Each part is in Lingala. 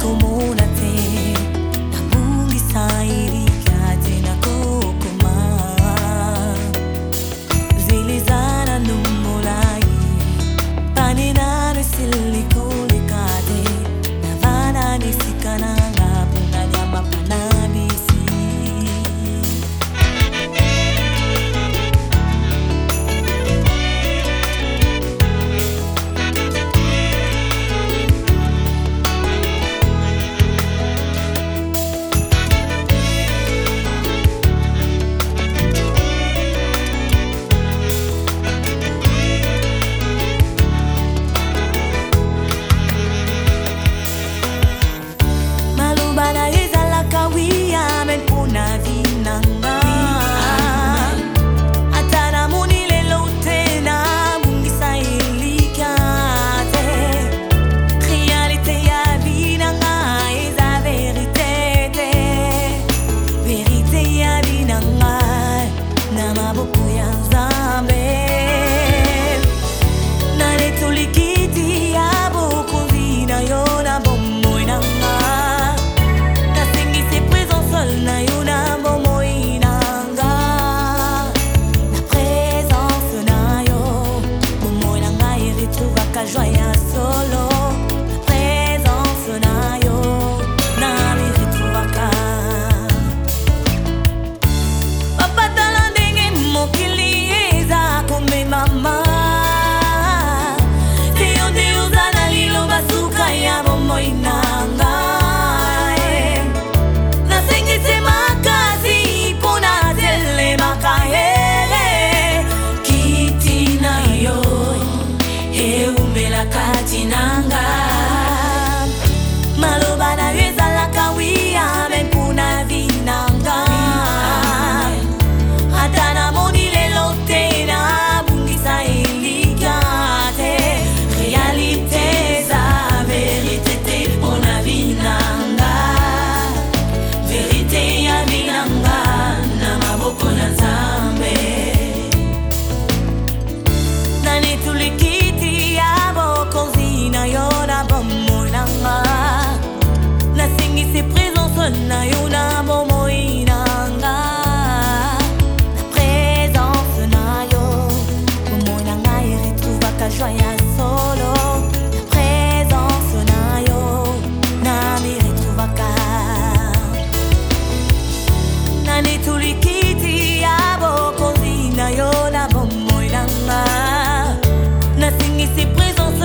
como una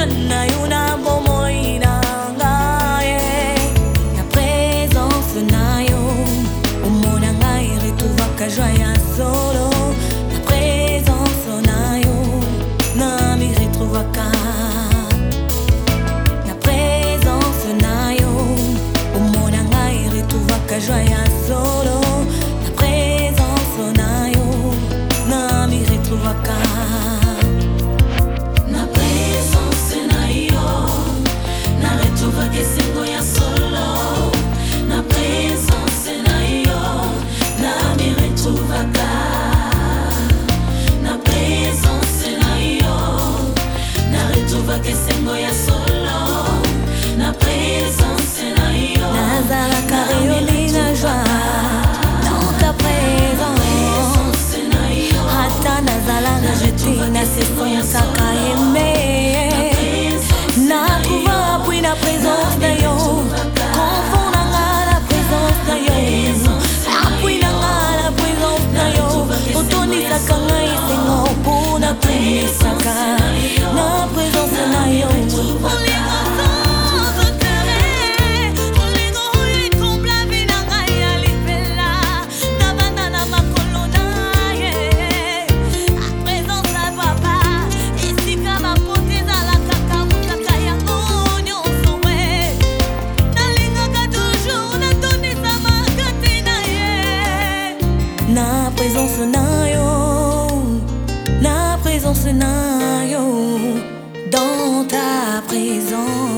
one I nasekoyakaka embe nakuva apwi na présence na yo konfondanga na présence na yo apwi nanga na présence na yo otondisaka ngai sengo mpo na tumisaka na présence na yo dans ta présence.